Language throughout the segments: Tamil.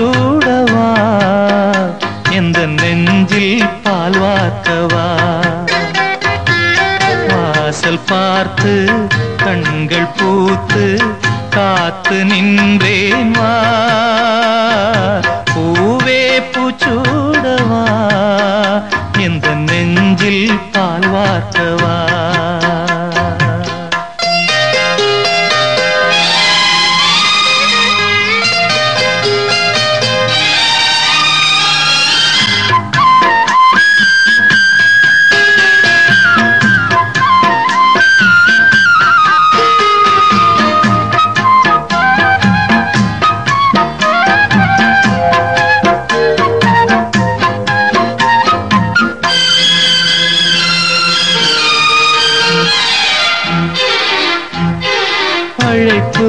சூடவா? எந்த நெஞ்சில் பால் வார்க்கவா? வாசல் பார்த்து கண்கள் பூத்து காத்து நின்றேன் வா. பூவே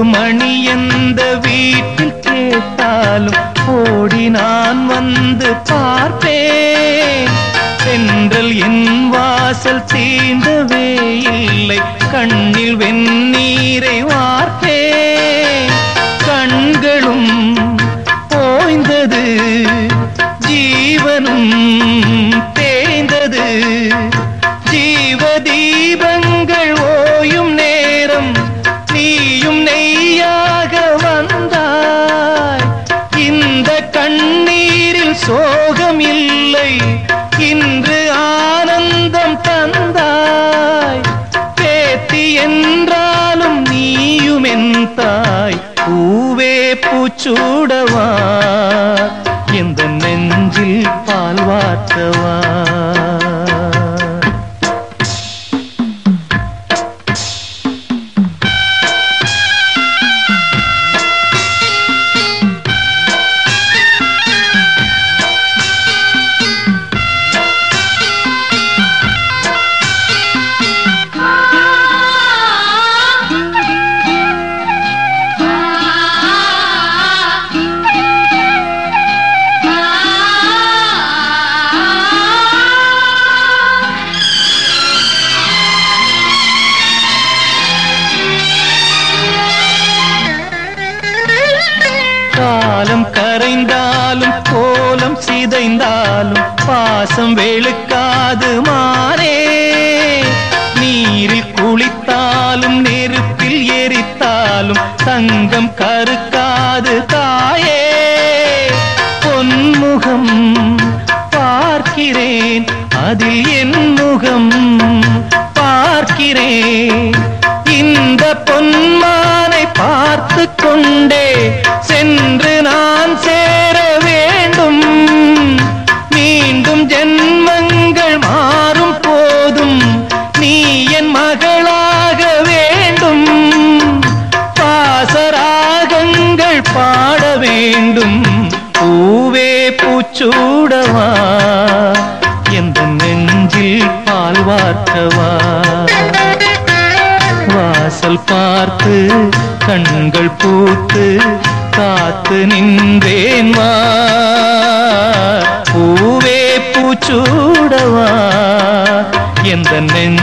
மணி எந்த வீட்டில் கேட்டாலும் ஓடி நான் வந்து பார்ப்பேன். சென்றல் என் வாசல் தீண்டவே இல்லை. கண்ணில் வெந்நீரை வார்த்தேன் கண்களும் ஓய்ந்தது ஜீவனும் சோகம் இல்லை இன்று ஆனந்தம் தந்தாய். பேத்தி என்றாலும் நீயும் என் தாய். பூவே பூச்சூடவா சிதைந்தாலும் பாசம் வெளுக்காது மாறே நீரில் குளித்தாலும் நெருப்பில் எரித்தாலும் தங்கம் கருக்காது தாயே. பொன்முகம் பார்க்கிறேன் அதில் என் முகம் பார்க்கிறேன். இந்த பொன்மானை பார்த்து கொண்டே சென்று பாசராகங்கள் பாட வேண்டும். பூவே பூச்சூடவா? எந்த நெஞ்சில் பால் வார்க்கவா? வாசல் பார்த்து கண்கள் பூத்து காத்து நின்றேன் வா பூவே பூச்சூடவா? எந்த நெஞ்ச